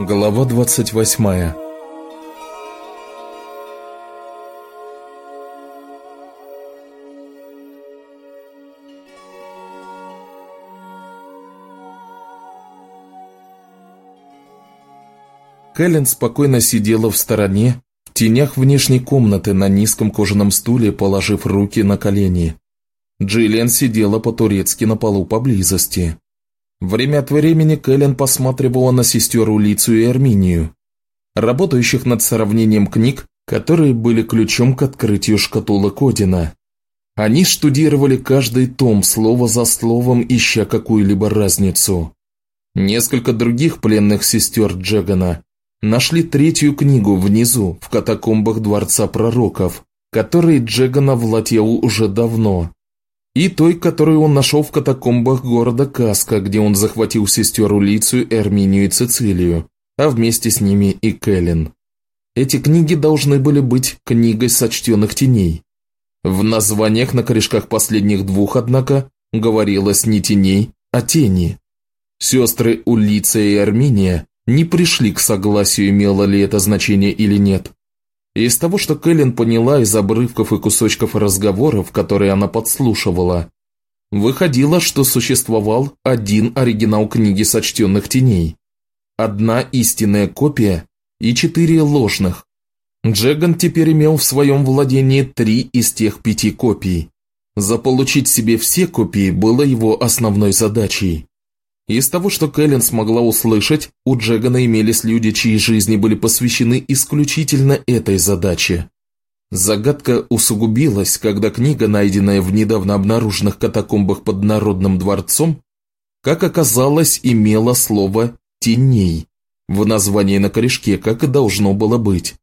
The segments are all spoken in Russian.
Глава 28 Кэлен спокойно сидела в стороне, в тенях внешней комнаты на низком кожаном стуле, положив руки на колени. Джиллиан сидела по-турецки на полу поблизости. Время от времени Кэлен посматривала на сестер Улицу и Арминию, работающих над сравнением книг, которые были ключом к открытию шкатулок Одина. Они штудировали каждый том слово за словом, ища какую-либо разницу. Несколько других пленных сестер Джегана нашли третью книгу внизу, в катакомбах Дворца Пророков, которой Джеган овладел уже давно и той, которую он нашел в катакомбах города Каска, где он захватил сестер Улицию, Эрминию и Цицилию, а вместе с ними и Кэлен. Эти книги должны были быть книгой сочтенных теней. В названиях на корешках последних двух, однако, говорилось не теней, а тени. Сестры Улиция и Арминия не пришли к согласию, имело ли это значение или нет. Из того, что Кэлен поняла из обрывков и кусочков разговоров, которые она подслушивала, выходило, что существовал один оригинал книги сочтенных теней, одна истинная копия и четыре ложных. Джеган теперь имел в своем владении три из тех пяти копий. Заполучить себе все копии было его основной задачей. Из того, что Кэлен смогла услышать, у Джегана имелись люди, чьи жизни были посвящены исключительно этой задаче. Загадка усугубилась, когда книга, найденная в недавно обнаруженных катакомбах под Народным дворцом, как оказалось, имела слово «теней» в названии на корешке, как и должно было быть.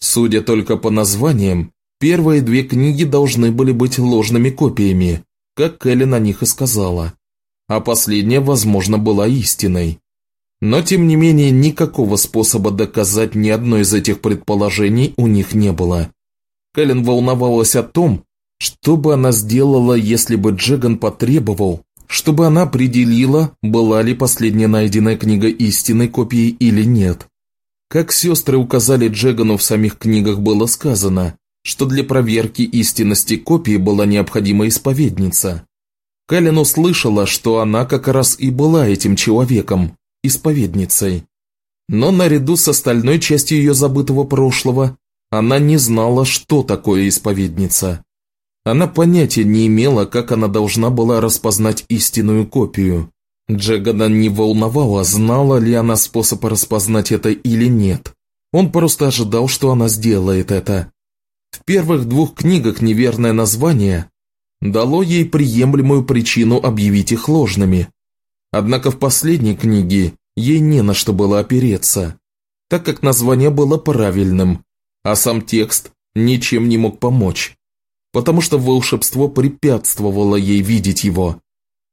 Судя только по названиям, первые две книги должны были быть ложными копиями, как Кэлен о них и сказала а последняя, возможно, была истиной. Но, тем не менее, никакого способа доказать ни одно из этих предположений у них не было. Кэлен волновалась о том, что бы она сделала, если бы Джеган потребовал, чтобы она определила, была ли последняя найденная книга истинной копией или нет. Как сестры указали Джегану в самих книгах было сказано, что для проверки истинности копии была необходима исповедница. Кэлен услышала, что она как раз и была этим человеком, исповедницей. Но наряду с остальной частью ее забытого прошлого, она не знала, что такое исповедница. Она понятия не имела, как она должна была распознать истинную копию. Джегана не волновала, знала ли она способ распознать это или нет. Он просто ожидал, что она сделает это. В первых двух книгах неверное название дало ей приемлемую причину объявить их ложными. Однако в последней книге ей не на что было опереться, так как название было правильным, а сам текст ничем не мог помочь, потому что волшебство препятствовало ей видеть его.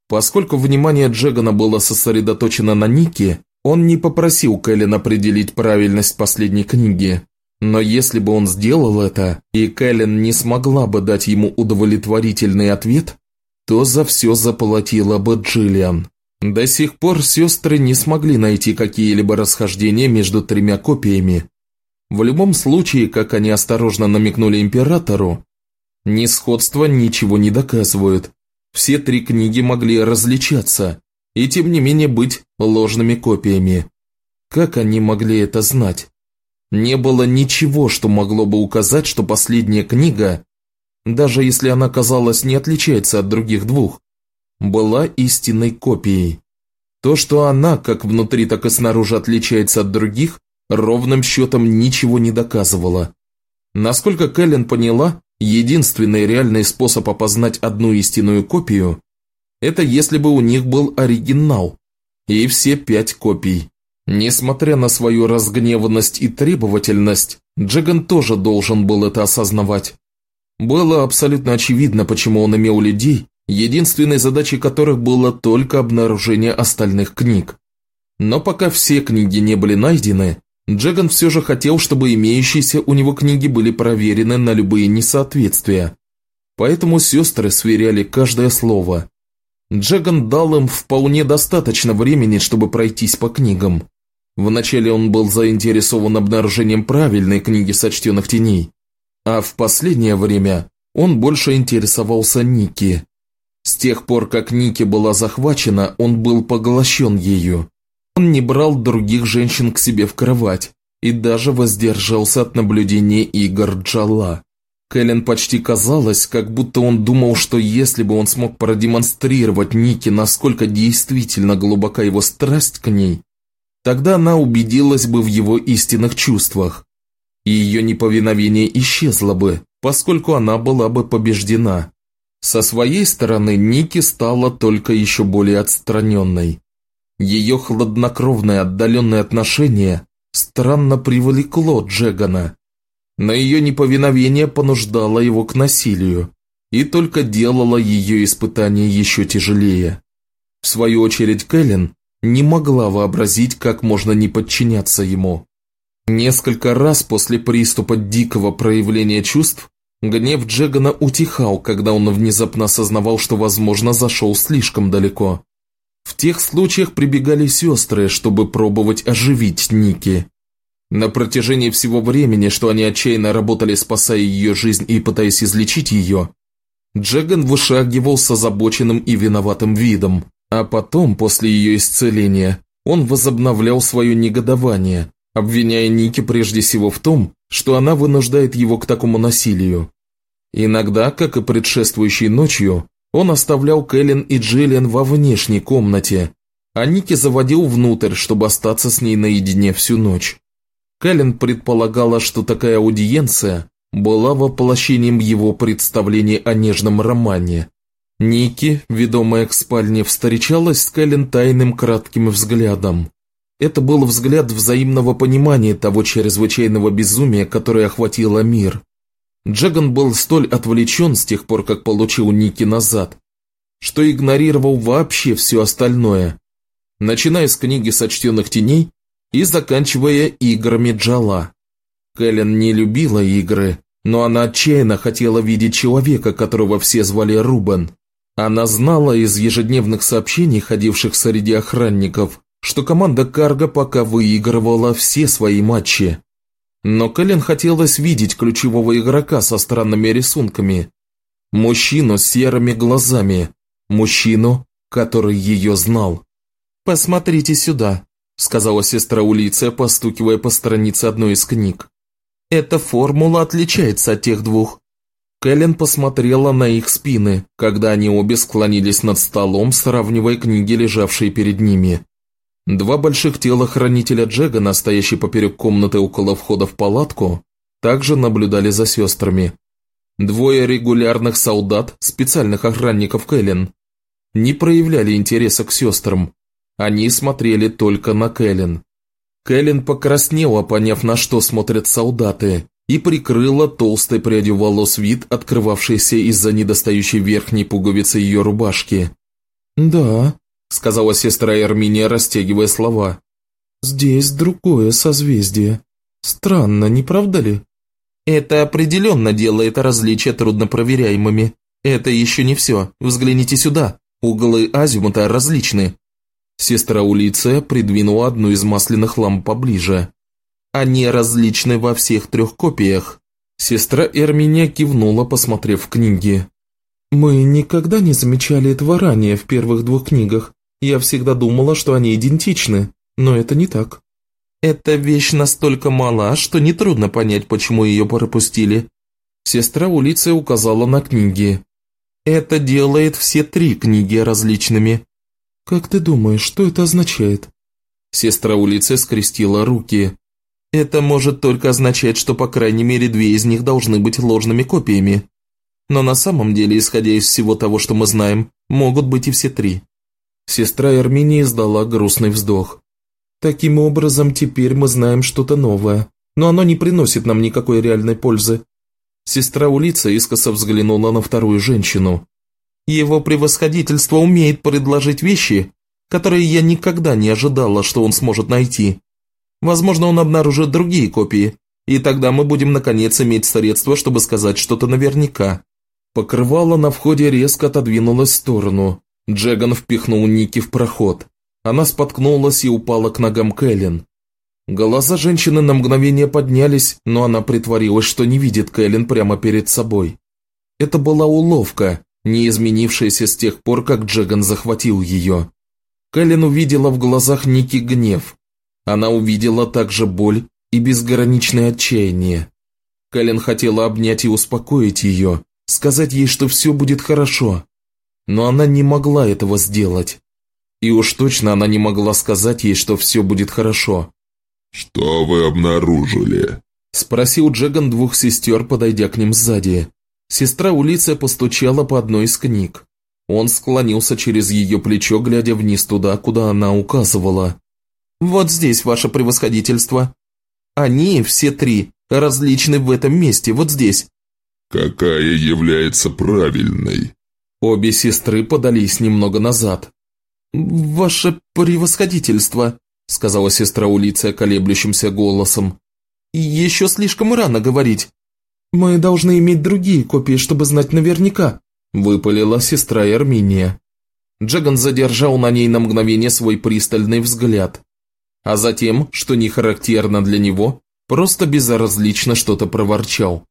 Поскольку внимание Джегана было сосредоточено на Нике, он не попросил Кэлен определить правильность последней книги, но если бы он сделал это, и Кэлен не смогла бы дать ему удовлетворительный ответ, то за все заплатила бы Джиллиан. До сих пор сестры не смогли найти какие-либо расхождения между тремя копиями. В любом случае, как они осторожно намекнули императору, несходство ничего не доказывают. Все три книги могли различаться, и тем не менее быть ложными копиями. Как они могли это знать? Не было ничего, что могло бы указать, что последняя книга, даже если она, казалось, не отличается от других двух, была истинной копией. То, что она, как внутри, так и снаружи отличается от других, ровным счетом ничего не доказывало. Насколько Кэлен поняла, единственный реальный способ опознать одну истинную копию – это если бы у них был оригинал, и все пять копий. Несмотря на свою разгневанность и требовательность, Джеган тоже должен был это осознавать. Было абсолютно очевидно, почему он имел людей, единственной задачей которых было только обнаружение остальных книг. Но пока все книги не были найдены, Джеган все же хотел, чтобы имеющиеся у него книги были проверены на любые несоответствия. Поэтому сестры сверяли каждое слово. Джеган дал им вполне достаточно времени, чтобы пройтись по книгам. Вначале он был заинтересован обнаружением правильной книги сочтенных теней, а в последнее время он больше интересовался Ники. С тех пор, как Ники была захвачена, он был поглощен ею. Он не брал других женщин к себе в кровать и даже воздержался от наблюдения игр Джалла. Кэлен почти казалось, как будто он думал, что если бы он смог продемонстрировать Нике, насколько действительно глубока его страсть к ней, тогда она убедилась бы в его истинных чувствах, и ее неповиновение исчезло бы, поскольку она была бы побеждена. Со своей стороны Ники стала только еще более отстраненной. Ее хладнокровное отдаленное отношение странно привлекло Джегана, но ее неповиновение понуждало его к насилию и только делало ее испытание еще тяжелее. В свою очередь Кэлен не могла вообразить, как можно не подчиняться ему. Несколько раз после приступа дикого проявления чувств гнев Джегана утихал, когда он внезапно осознавал, что, возможно, зашел слишком далеко. В тех случаях прибегали сестры, чтобы пробовать оживить Ники. На протяжении всего времени, что они отчаянно работали, спасая ее жизнь и пытаясь излечить ее, Джеган вышагивал с озабоченным и виноватым видом, а потом, после ее исцеления, он возобновлял свое негодование, обвиняя Ники прежде всего в том, что она вынуждает его к такому насилию. Иногда, как и предшествующей ночью, он оставлял Кэлен и Джиллиан во внешней комнате, а Ники заводил внутрь, чтобы остаться с ней наедине всю ночь. Кэлен предполагала, что такая аудиенция была воплощением его представлений о нежном романе. Ники, ведомая к спальне, встречалась с Кэлен тайным кратким взглядом. Это был взгляд взаимного понимания того чрезвычайного безумия, которое охватило мир. Джаган был столь отвлечен с тех пор, как получил Ники назад, что игнорировал вообще все остальное. Начиная с книги «Сочтенных теней» и заканчивая играми Джала. Кэлен не любила игры, но она отчаянно хотела видеть человека, которого все звали Рубен. Она знала из ежедневных сообщений, ходивших среди охранников, что команда Карга пока выигрывала все свои матчи. Но Кэлен хотелось видеть ключевого игрока со странными рисунками. Мужчину с серыми глазами. Мужчину, который ее знал. «Посмотрите сюда», сказала сестра Улиция, постукивая по странице одной из книг. «Эта формула отличается от тех двух». Кэлен посмотрела на их спины, когда они обе склонились над столом, сравнивая книги, лежавшие перед ними. Два больших тела хранителя Джега, настоящие поперек комнаты около входа в палатку, также наблюдали за сестрами. Двое регулярных солдат, специальных охранников Кэлен, не проявляли интереса к сестрам, они смотрели только на Кэлен. Кэлен покраснела, поняв, на что смотрят солдаты, и прикрыла толстой прядью волос вид, открывавшийся из-за недостающей верхней пуговицы ее рубашки. «Да», — сказала сестра Эрминия, растягивая слова. «Здесь другое созвездие. Странно, не правда ли?» «Это определенно делает различия труднопроверяемыми. Это еще не все. Взгляните сюда. Углы азимута различны. Сестра Улиция придвинула одну из масляных ламп поближе. Они различны во всех трех копиях. Сестра Эрминия кивнула, посмотрев книги. «Мы никогда не замечали этого ранее в первых двух книгах. Я всегда думала, что они идентичны, но это не так». «Эта вещь настолько мала, что нетрудно понять, почему ее пропустили». Сестра Улиция указала на книги. «Это делает все три книги различными. «Как ты думаешь, что это означает?» Сестра улицы скрестила руки. «Это может только означать, что по крайней мере две из них должны быть ложными копиями. Но на самом деле, исходя из всего того, что мы знаем, могут быть и все три». Сестра Эрминии издала грустный вздох. «Таким образом, теперь мы знаем что-то новое, но оно не приносит нам никакой реальной пользы». Сестра Улица искоса взглянула на вторую женщину. Его превосходительство умеет предложить вещи, которые я никогда не ожидала, что он сможет найти. Возможно, он обнаружит другие копии, и тогда мы будем наконец иметь средства, чтобы сказать что-то наверняка». Покрывало на входе резко отодвинулось в сторону. Джеган впихнул Ники в проход. Она споткнулась и упала к ногам Кэлен. Глаза женщины на мгновение поднялись, но она притворилась, что не видит Кэлен прямо перед собой. Это была уловка, не изменившаяся с тех пор, как Джеган захватил ее. Кэлен увидела в глазах Ники гнев. Она увидела также боль и безграничное отчаяние. Кэлен хотела обнять и успокоить ее, сказать ей, что все будет хорошо. Но она не могла этого сделать. И уж точно она не могла сказать ей, что все будет хорошо. «Что вы обнаружили?» Спросил Джеган двух сестер, подойдя к ним сзади. Сестра Улиция постучала по одной из книг. Он склонился через ее плечо, глядя вниз туда, куда она указывала. «Вот здесь ваше превосходительство. Они, все три, различны в этом месте, вот здесь». «Какая является правильной?» Обе сестры подались немного назад. «Ваше превосходительство», — сказала сестра Улиция колеблющимся голосом. «Еще слишком рано говорить. Мы должны иметь другие копии, чтобы знать наверняка», — выпалила сестра Арминия. Джаган задержал на ней на мгновение свой пристальный взгляд, а затем, что не характерно для него, просто безразлично что-то проворчал.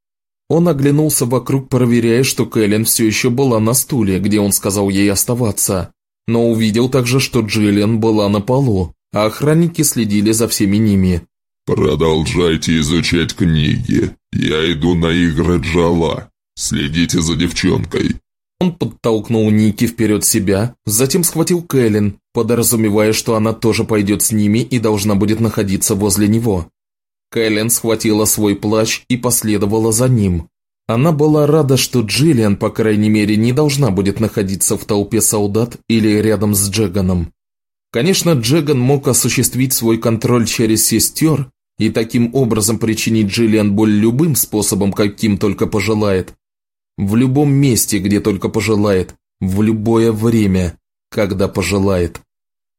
Он оглянулся вокруг, проверяя, что Кэлен все еще была на стуле, где он сказал ей оставаться, но увидел также, что Джиллиан была на полу, а охранники следили за всеми ними. «Продолжайте изучать книги. Я иду на игры Джала. Следите за девчонкой». Он подтолкнул Ники вперед себя, затем схватил Кэлен, подразумевая, что она тоже пойдет с ними и должна будет находиться возле него. Кэлен схватила свой плащ и последовала за ним. Она была рада, что Джиллиан, по крайней мере, не должна будет находиться в толпе солдат или рядом с Джеганом. Конечно, Джеган мог осуществить свой контроль через сестер и таким образом причинить Джиллиан боль любым способом, каким только пожелает. В любом месте, где только пожелает, в любое время, когда пожелает.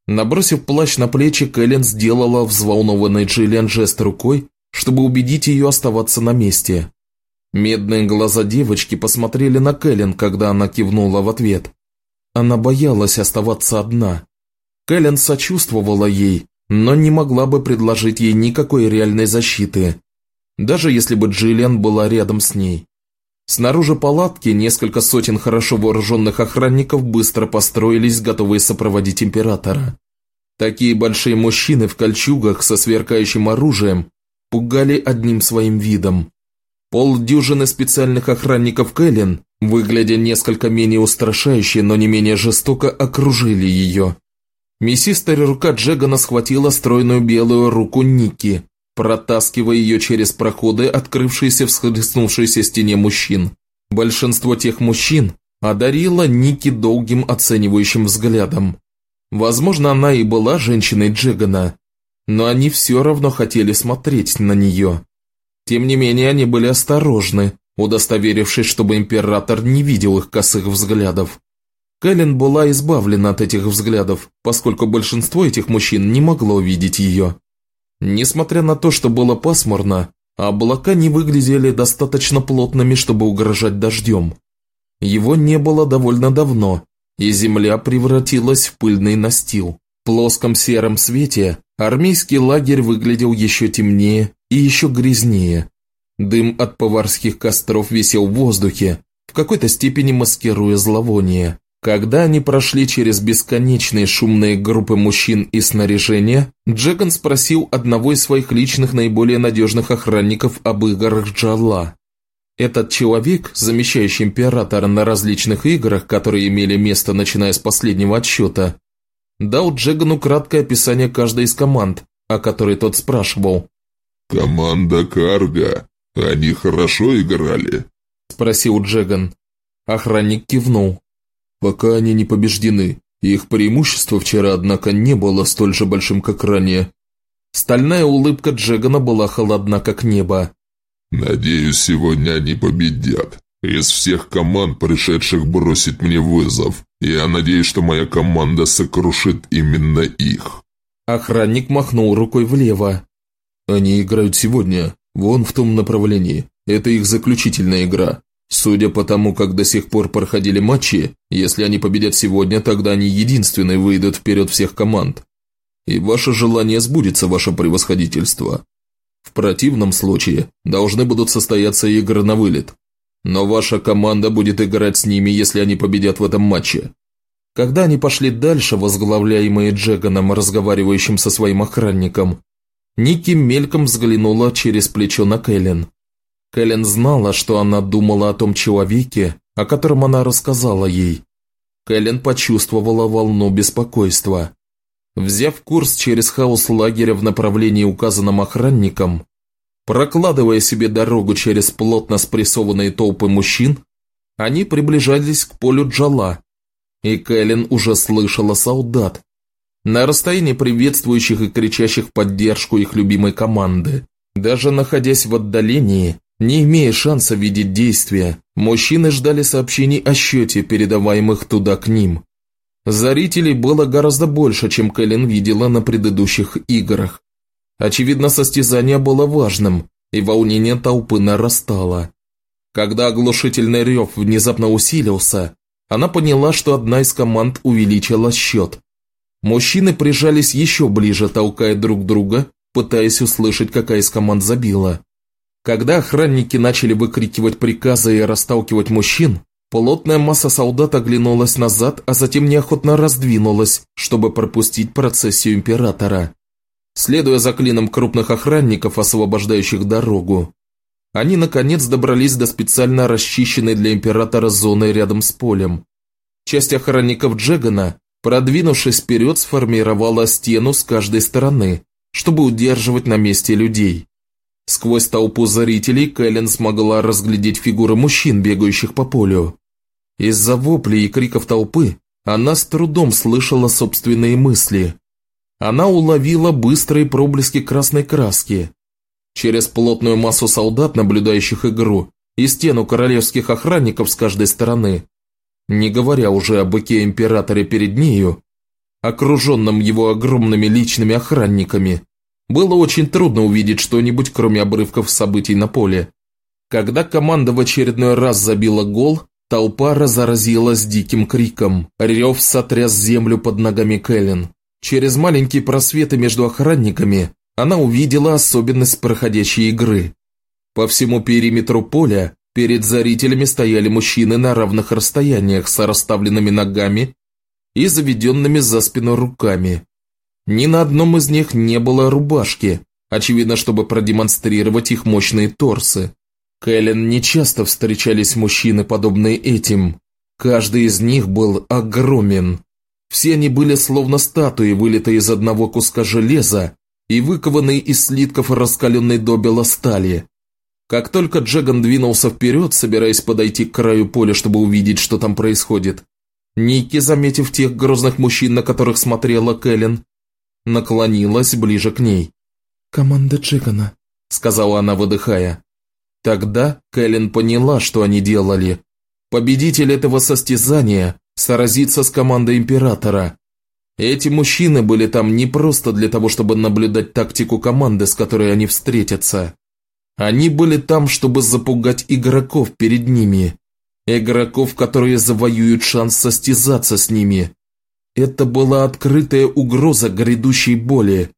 Набросив плащ на плечи, Кэлен сделала взволнованный Джиллиан жест рукой, чтобы убедить ее оставаться на месте. Медные глаза девочки посмотрели на Кэлен, когда она кивнула в ответ. Она боялась оставаться одна. Кэлен сочувствовала ей, но не могла бы предложить ей никакой реальной защиты, даже если бы Джиллиан была рядом с ней. Снаружи палатки несколько сотен хорошо вооруженных охранников быстро построились, готовые сопроводить императора. Такие большие мужчины в кольчугах со сверкающим оружием пугали одним своим видом. Полдюжины специальных охранников Кэлен, выглядя несколько менее устрашающе, но не менее жестоко, окружили ее. Мясистая рука Джегана схватила стройную белую руку Ники, протаскивая ее через проходы, открывшиеся в схлестнувшейся стене мужчин. Большинство тех мужчин одарило Ники долгим оценивающим взглядом. Возможно, она и была женщиной Джегана, но они все равно хотели смотреть на нее. Тем не менее, они были осторожны, удостоверившись, чтобы император не видел их косых взглядов. Кэлен была избавлена от этих взглядов, поскольку большинство этих мужчин не могло видеть ее. Несмотря на то, что было пасмурно, облака не выглядели достаточно плотными, чтобы угрожать дождем. Его не было довольно давно, и земля превратилась в пыльный настил. В плоском сером свете армейский лагерь выглядел еще темнее и еще грязнее. Дым от поварских костров висел в воздухе, в какой-то степени маскируя зловоние. Когда они прошли через бесконечные шумные группы мужчин и снаряжения, Джеган спросил одного из своих личных наиболее надежных охранников об играх Джалла. Этот человек, замещающий императора на различных играх, которые имели место начиная с последнего отсчета, дал Джегану краткое описание каждой из команд, о которой тот спрашивал. «Команда Карга. Они хорошо играли?» – спросил Джеган. Охранник кивнул. «Пока они не побеждены. Их преимущество вчера, однако, не было столь же большим, как ранее». Стальная улыбка Джегана была холодна, как небо. «Надеюсь, сегодня они победят. Из всех команд, пришедших бросить мне вызов, я надеюсь, что моя команда сокрушит именно их». Охранник махнул рукой влево. «Они играют сегодня, вон в том направлении. Это их заключительная игра. Судя по тому, как до сих пор проходили матчи, если они победят сегодня, тогда они единственные выйдут вперед всех команд. и ваше желание сбудется, ваше превосходительство. В противном случае должны будут состояться игры на вылет. Но ваша команда будет играть с ними, если они победят в этом матче. Когда они пошли дальше, возглавляемые Джеганом, разговаривающим со своим охранником, Ники мельком взглянула через плечо на Кэлен. Кэлен знала, что она думала о том человеке, о котором она рассказала ей. Кэлен почувствовала волну беспокойства. Взяв курс через хаос лагеря в направлении, указанном охранником, прокладывая себе дорогу через плотно спрессованные толпы мужчин, они приближались к полю Джала, и Кэлен уже слышала солдат, на расстоянии приветствующих и кричащих поддержку их любимой команды. Даже находясь в отдалении, не имея шанса видеть действия, мужчины ждали сообщений о счете, передаваемых туда к ним. Зрителей было гораздо больше, чем Кэлен видела на предыдущих играх. Очевидно, состязание было важным, и волнение толпы нарастало. Когда оглушительный рев внезапно усилился, она поняла, что одна из команд увеличила счет. Мужчины прижались еще ближе, толкая друг друга, пытаясь услышать, какая из команд забила. Когда охранники начали выкрикивать приказы и расталкивать мужчин, плотная масса солдат оглянулась назад, а затем неохотно раздвинулась, чтобы пропустить процессию императора. Следуя за клином крупных охранников, освобождающих дорогу, они, наконец, добрались до специально расчищенной для императора зоны рядом с полем. Часть охранников Джегана, продвинувшись вперед, сформировала стену с каждой стороны, чтобы удерживать на месте людей. Сквозь толпу зрителей Кэлен смогла разглядеть фигуры мужчин, бегающих по полю. Из-за воплей и криков толпы она с трудом слышала собственные мысли. Она уловила быстрые проблески красной краски, Через плотную массу солдат, наблюдающих игру, и стену королевских охранников с каждой стороны, не говоря уже о быке императоре перед нею, окруженном его огромными личными охранниками, было очень трудно увидеть что-нибудь, кроме обрывков событий на поле. Когда команда в очередной раз забила гол, толпа разразилась диким криком. Рев сотряс землю под ногами Кэлен. Через маленькие просветы между охранниками она увидела особенность проходящей игры. По всему периметру поля перед зрителями стояли мужчины на равных расстояниях с расставленными ногами и заведенными за спину руками. Ни на одном из них не было рубашки, очевидно, чтобы продемонстрировать их мощные торсы. Кэлен нечасто встречались мужчины, подобные этим. Каждый из них был огромен. Все они были словно статуи, вылитые из одного куска железа и выкованные из слитков раскаленной добела стали. Как только Джеган двинулся вперед, собираясь подойти к краю поля, чтобы увидеть, что там происходит, Ники, заметив тех грозных мужчин, на которых смотрела Кэлен, наклонилась ближе к ней. «Команда Джегана», — сказала она, выдыхая. Тогда Кэлен поняла, что они делали. Победитель этого состязания сразится с командой Императора, эти мужчины были там не просто для того, чтобы наблюдать тактику команды, с которой они встретятся. Они были там, чтобы запугать игроков перед ними. Игроков, которые завоюют шанс состязаться с ними. Это была открытая угроза грядущей боли.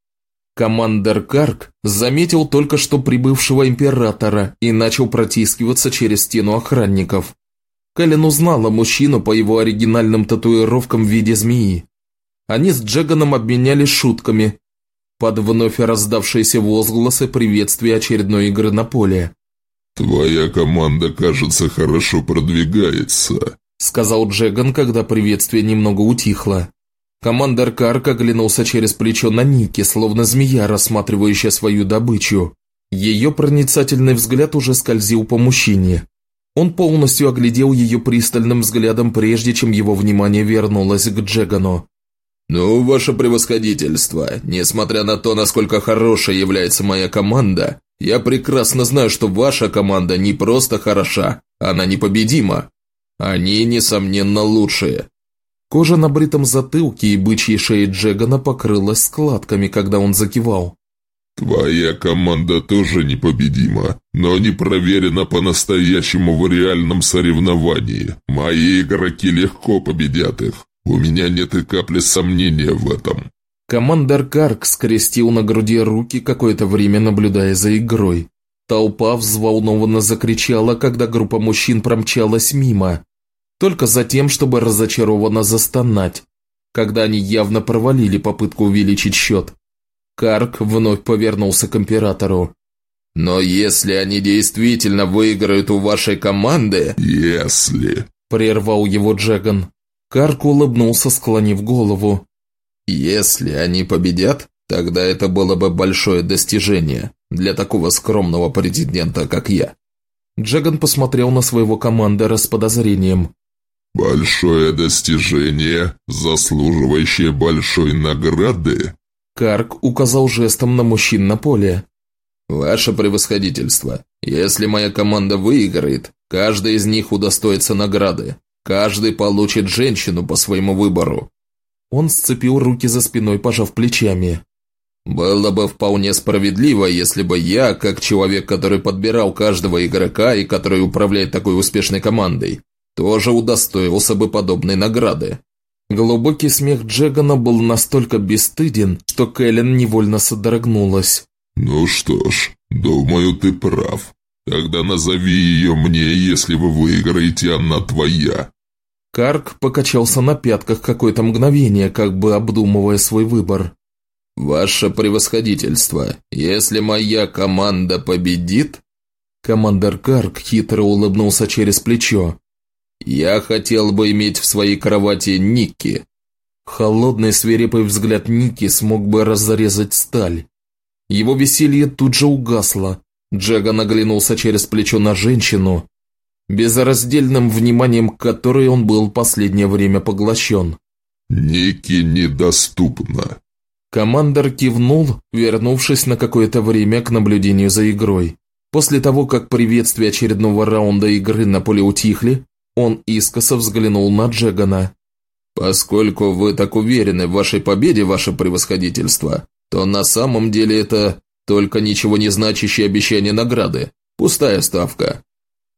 Командер Карк заметил только что прибывшего императора и начал протискиваться через стену охранников. Кэлен узнала мужчину по его оригинальным татуировкам в виде змеи. Они с Джеганом обменялись шутками под вновь раздавшиеся возгласы приветствия очередной игры на поле. «Твоя команда, кажется, хорошо продвигается», – сказал Джеган, когда приветствие немного утихло. Командор Карк оглянулся через плечо на Ники, словно змея, рассматривающая свою добычу. Ее проницательный взгляд уже скользил по мужчине. Он полностью оглядел ее пристальным взглядом, прежде чем его внимание вернулось к Джегану. «Ну, ваше превосходительство, несмотря на то, насколько хорошей является моя команда, я прекрасно знаю, что ваша команда не просто хороша, она непобедима. Они, несомненно, лучшие». Кожа на бритом затылке и бычьей шее Джегана покрылась складками, когда он закивал. «Твоя команда тоже непобедима, но не проверена по-настоящему в реальном соревновании. Мои игроки легко победят их. У меня нет и капли сомнения в этом». Командор Карк скрестил на груди руки, какое-то время наблюдая за игрой. Толпа взволнованно закричала, когда группа мужчин промчалась мимо, только за тем, чтобы разочарованно застонать, когда они явно провалили попытку увеличить счет. Карк вновь повернулся к императору. «Но если они действительно выиграют у вашей команды...» «Если...» – прервал его Джеган. Карк улыбнулся, склонив голову. «Если они победят, тогда это было бы большое достижение для такого скромного претендента, как я». Джеган посмотрел на своего командора с подозрением. «Большое достижение, заслуживающее большой награды?» Карк указал жестом на мужчин на поле. «Ваше превосходительство, если моя команда выиграет, каждый из них удостоится награды. Каждый получит женщину по своему выбору». Он сцепил руки за спиной, пожав плечами. «Было бы вполне справедливо, если бы я, как человек, который подбирал каждого игрока и который управляет такой успешной командой, тоже удостоился бы подобной награды». Глубокий смех Джегана был настолько бесстыден, что Кэлен невольно содрогнулась. «Ну что ж, думаю, ты прав. Тогда назови ее мне, если вы выиграете, она твоя». Карк покачался на пятках какое-то мгновение, как бы обдумывая свой выбор. «Ваше превосходительство, если моя команда победит...» Командор Карк хитро улыбнулся через плечо. «Я хотел бы иметь в своей кровати Никки». Холодный свирепый взгляд Ники смог бы разрезать сталь. Его веселье тут же угасло. Джага наглянулся через плечо на женщину, безраздельным вниманием которой он был последнее время поглощен. «Ники недоступна». Командор кивнул, вернувшись на какое-то время к наблюдению за игрой. После того, как приветствия очередного раунда игры на поле утихли, он искоса взглянул на Джегана. «Поскольку вы так уверены в вашей победе, ваше превосходительство, то на самом деле это только ничего не значащее обещание награды, пустая ставка.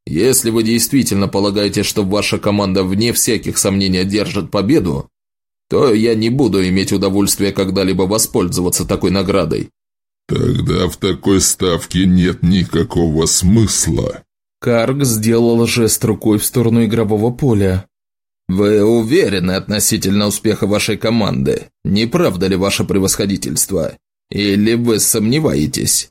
Если вы действительно полагаете, что ваша команда вне всяких сомнений одержит победу, то я не буду иметь удовольствия когда-либо воспользоваться такой наградой». «Тогда в такой ставке нет никакого смысла», Карг сделал жест рукой в сторону игрового поля. «Вы уверены относительно успеха вашей команды? Не правда ли ваше превосходительство? Или вы сомневаетесь?»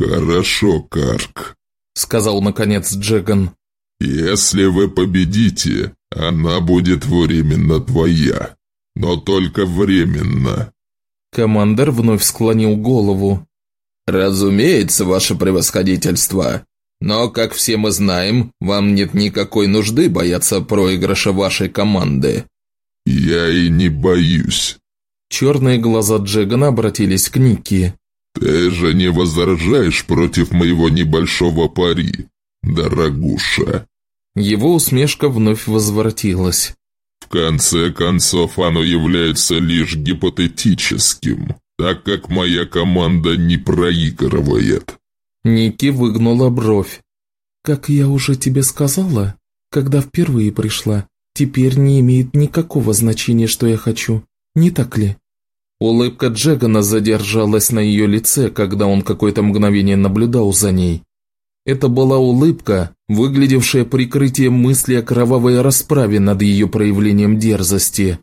«Хорошо, Карк», — сказал наконец Джеган. «Если вы победите, она будет временно твоя. Но только временно». Командор вновь склонил голову. «Разумеется, ваше превосходительство. Но, как все мы знаем, вам нет никакой нужды бояться проигрыша вашей команды». «Я и не боюсь». Черные глаза Джегана обратились к Никки. «Ты же не возражаешь против моего небольшого пари, дорогуша?» Его усмешка вновь возвратилась. «В конце концов, оно является лишь гипотетическим, так как моя команда не проигрывает». Ники выгнула бровь. «Как я уже тебе сказала, когда впервые пришла, теперь не имеет никакого значения, что я хочу, не так ли?» Улыбка Джегана задержалась на ее лице, когда он какое-то мгновение наблюдал за ней. Это была улыбка, выглядевшая прикрытием мысли о кровавой расправе над ее проявлением дерзости.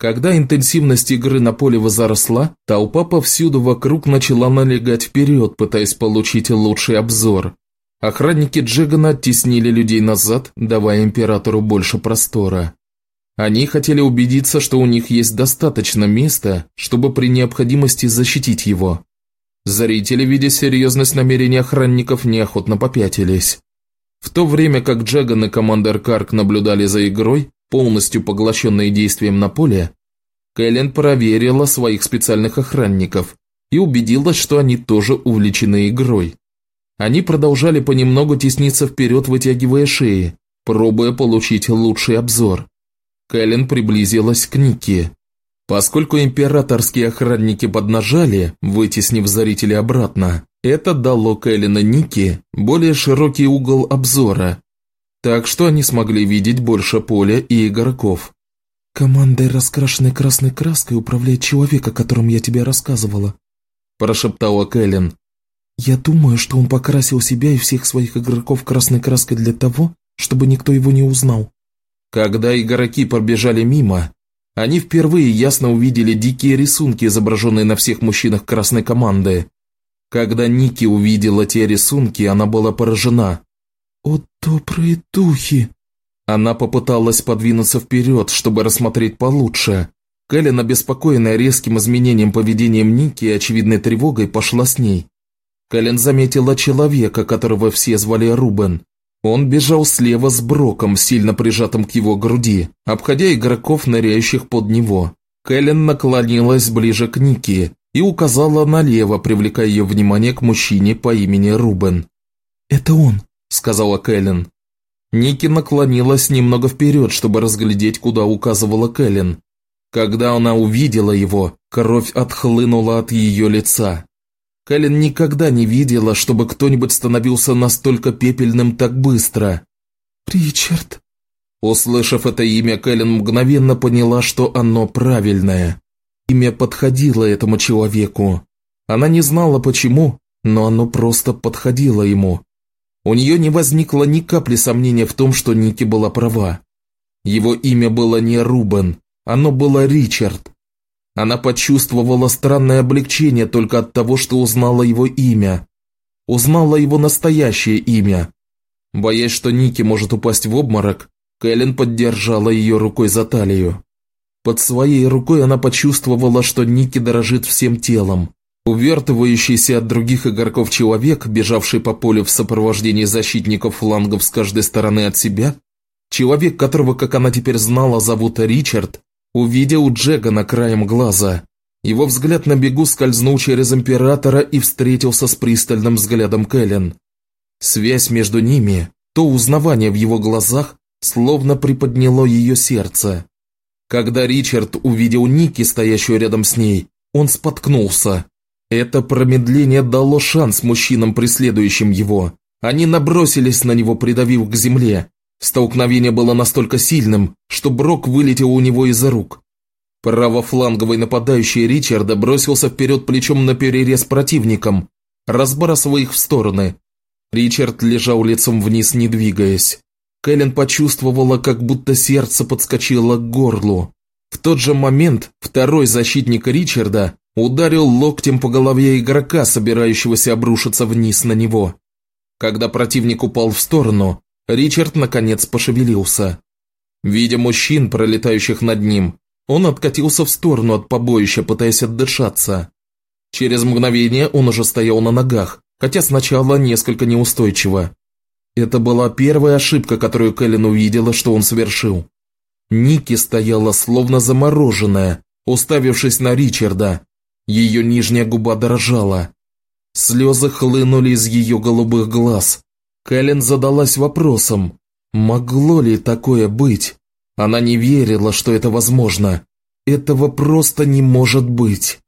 Когда интенсивность игры на поле возросла, толпа повсюду вокруг начала налегать вперед, пытаясь получить лучший обзор. Охранники Джегана оттеснили людей назад, давая императору больше простора. Они хотели убедиться, что у них есть достаточно места, чтобы при необходимости защитить его. Зрители, видя серьезность намерений охранников, неохотно попятились. В то время как Джаган и командир Карк наблюдали за игрой, полностью поглощенные действием на поле, Кэлен проверила своих специальных охранников и убедилась, что они тоже увлечены игрой. Они продолжали понемногу тесниться вперед, вытягивая шеи, пробуя получить лучший обзор. Кэлен приблизилась к Нике. Поскольку императорские охранники поднажали, вытеснив зрителей обратно, это дало Кэлен и Нике более широкий угол обзора, так что они смогли видеть больше поля и игроков. «Командой, раскрашенной красной краской, управляет человек, о котором я тебе рассказывала», – прошептала Кэлен. «Я думаю, что он покрасил себя и всех своих игроков красной краской для того, чтобы никто его не узнал». Когда игроки пробежали мимо, они впервые ясно увидели дикие рисунки, изображенные на всех мужчинах красной команды. Когда Ники увидела те рисунки, она была поражена. «О, добрые духи!» Она попыталась подвинуться вперед, чтобы рассмотреть получше. Кэлен, обеспокоенная резким изменением поведением Ники и очевидной тревогой, пошла с ней. Кэлен заметила человека, которого все звали Рубен. Он бежал слева с Броком, сильно прижатым к его груди, обходя игроков, ныряющих под него. Кэлен наклонилась ближе к Нике и указала налево, привлекая ее внимание к мужчине по имени Рубен. «Это он», – сказала Кэлен. Ники наклонилась немного вперед, чтобы разглядеть, куда указывала Кэлен. Когда она увидела его, кровь отхлынула от ее лица. Кэлен никогда не видела, чтобы кто-нибудь становился настолько пепельным так быстро. «Ричард». Услышав это имя, Кэлен мгновенно поняла, что оно правильное. Имя подходило этому человеку. Она не знала почему, но оно просто подходило ему. У нее не возникло ни капли сомнения в том, что Ники была права. Его имя было не Рубен, оно было Ричард. Она почувствовала странное облегчение только от того, что узнала его имя. Узнала его настоящее имя. Боясь, что Ники может упасть в обморок, Кэлен поддержала ее рукой за талию. Под своей рукой она почувствовала, что Ники дорожит всем телом. Увертывающийся от других игроков человек, бежавший по полю в сопровождении защитников флангов с каждой стороны от себя, человек, которого, как она теперь знала, зовут Ричард, увидел Джегана краем глаза. Его взгляд на бегу скользнул через Императора и встретился с пристальным взглядом Кэлен. Связь между ними, то узнавание в его глазах, словно приподняло ее сердце. Когда Ричард увидел Ники, стоящую рядом с ней, он споткнулся. Это промедление дало шанс мужчинам, преследующим его. Они набросились на него, придавив к земле. Столкновение было настолько сильным, что Брок вылетел у него из рук. Правофланговый нападающий Ричарда бросился вперед плечом на перерез противникам, разбрасывая их в стороны. Ричард лежал лицом вниз, не двигаясь. Кэлен почувствовала, как будто сердце подскочило к горлу. В тот же момент второй защитник Ричарда ударил локтем по голове игрока, собирающегося обрушиться вниз на него. Когда противник упал в сторону, Ричард наконец пошевелился. Видя мужчин, пролетающих над ним, он откатился в сторону от побоища, пытаясь отдышаться. Через мгновение он уже стоял на ногах, хотя сначала несколько неустойчиво. Это была первая ошибка, которую Кэлен увидела, что он совершил. Ники стояла словно замороженная, уставившись на Ричарда, ее нижняя губа дрожала. Слезы хлынули из ее голубых глаз. Кэлен задалась вопросом, могло ли такое быть? Она не верила, что это возможно. Этого просто не может быть.